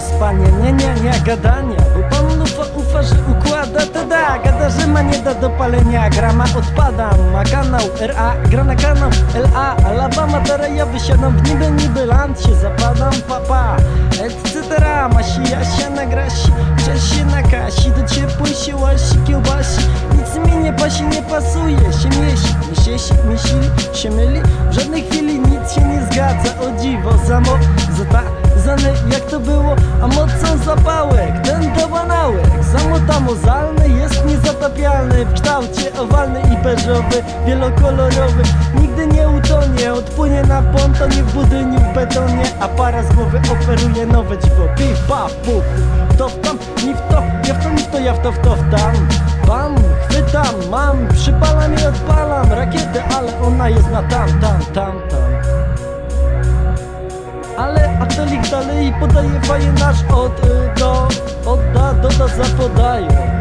spanie Nie, nie, nie, gadania Bo pan ufa, ufa, że układa To da, gada, że ma nie da do palenia. Grama odpadam, ma kanał RA Gra na kanał LA Alabama, teraz ja wysiadam w niby, niby land Się zapadam, papa, etc Masi, ja się nagrasi, czas się nakasi Do ciepłej się łasi, kiełbasi. Nic mi nie pasi, nie pasuje. Się miesi, nie siesi, myśli, się myli. W żadnej chwili nie zgadza O dziwo, zamo, zatazany Jak to było, a mocą zapałek Ten dobanałek, zamotamozalny Jest niezatapialny w kształcie owalny i beżowy Wielokolorowy, nigdy nie utonie Odpłynie na pontonie w budyniu w betonie A para z głowy oferuje nowe dziwo. Pif, paf, puf, to w tam, ni w to Ja w to, ni w to, ja w to, w to, w tam. Bam, chwytam, mam, przypalam i odpalam Rakietę, ale ona jest na tam, tam, tam, tam ale atelik dalej podaje faję nasz od do Odda, doda, zapodaje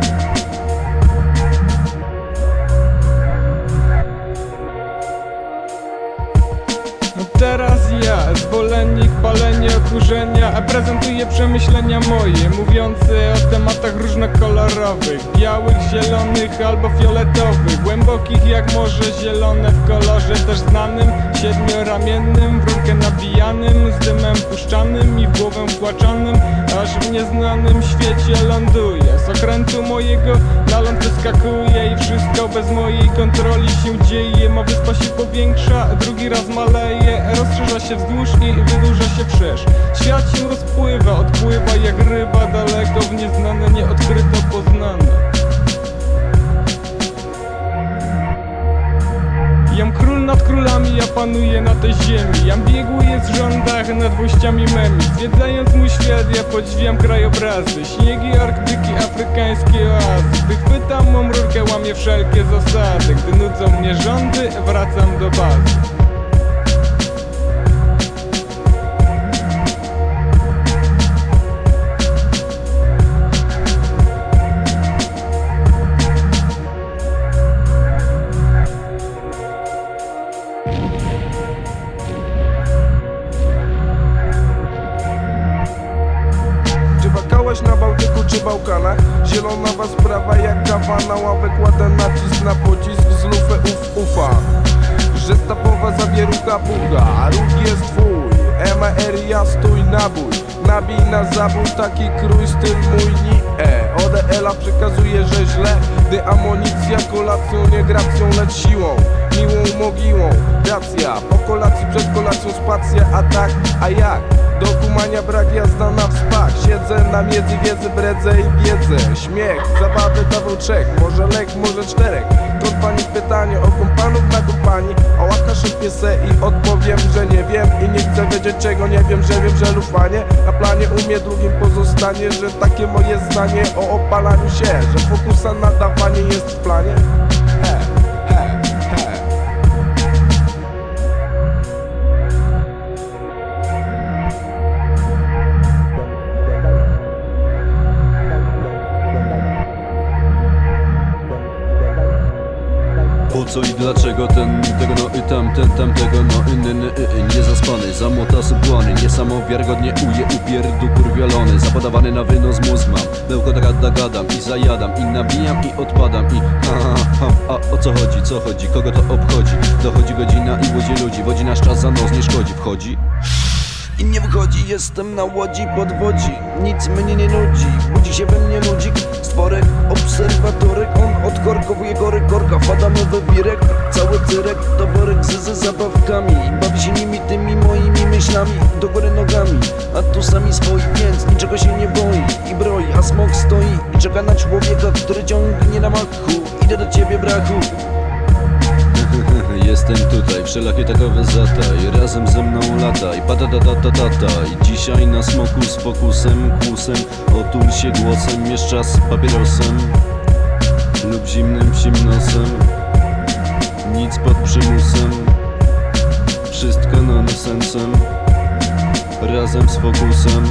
zwolennik palenia, kurzenia Prezentuję przemyślenia moje Mówiące o tematach różnokolorowych Białych, zielonych albo fioletowych Głębokich jak morze, zielone w kolorze Też znanym, siedmioramiennym W rurkę nabijanym, z dymem puszczanym I w głowę wkłaczanym Aż w nieznanym świecie ląduje Z okrętu mojego na ląd wyskakuje I wszystko bez mojej kontroli się dzieje Ma wyspa się powiększa, drugi raz maleje Rozszerza się wzdłuż i wydłuża się wszerz Świat się rozpływa, odpływa jak ryba Daleko w nieznane, nieodkryto poznane. Jam król nad królami, ja panuję na tej ziemi. Jam biegły w rządach nad włościami memi. Zwiedzając mój świat, ja podziwiam krajobrazy. Śniegi, Arktyki, afrykańskie oazy. Gdy chwytam mą rurkę, łamię wszelkie zasady. Gdy nudzą mnie rządy, wracam do bazy Bałkanach? Zielonawa sprawa jak kawa na ławę Kładę nacisk na pocisk z lufę uf ufa. Że stapowa zawierucha A ruch jest twój. MR ja stój nabój. Nabij na zabój taki krój styl mój ni e. ODL-a przekazuje, że źle Gdy amunicja kolacją nie gracją lecz siłą Miłą mogiłą. Racja, po kolacji przed kolacją spacja A tak, a jak? Do kumania brak jazda na wspak. Siedzę na miedzy wiedzy, bredzę i wiedzę. Śmiech, zabawę dawał trzech. Może lek, może czterech. To pani pytanie o kompanów na kompanii O łakasze piesę i odpowiem, że nie wiem I nie chcę wiedzieć czego. Nie wiem, że wiem, że lufanie. Na planie umie drugim pozostanie Że takie moje zdanie o opalaniu się Że fokusa nadawanie jest w planie Po co i dlaczego ten, tego no i tamten, tamtego no inny, ny, y, niezaspany Zamota subłany, niesamowiarygodnie uje upierdu kurwiolony Zapadawany na wynos mózg mam, bełko gada gadam i zajadam I nabijam i odpadam i ha, ha, ha, a o co chodzi, co chodzi, kogo to obchodzi? Dochodzi godzina i łodzi ludzi, wodzi nasz czas za nos nie szkodzi, wchodzi i nie wychodzi, jestem na łodzi podwodzi. Nic mnie nie nudzi, budzi się we mnie ludzik. Stworek, obserwatorek, on odkorkowuje gory. Korka Wpadamy we wirek, cały cyrek To worek z, z zabawkami. Bawi się nimi tymi moimi myślami Do góry nogami, a tu sami swoi Więc niczego się nie boi. I broi A smok stoi i czeka na człowieka Który ciągnie na machu. Idę do ciebie brachu wszelakie takowe zataj Razem ze mną lataj, patatatatata I dzisiaj na smoku z fokusem, kłusem Otul się głosem, mieszcza z papierosem. Lub zimnym psim nosem Nic pod przymusem. Wszystko nonsensem. Razem z fokusem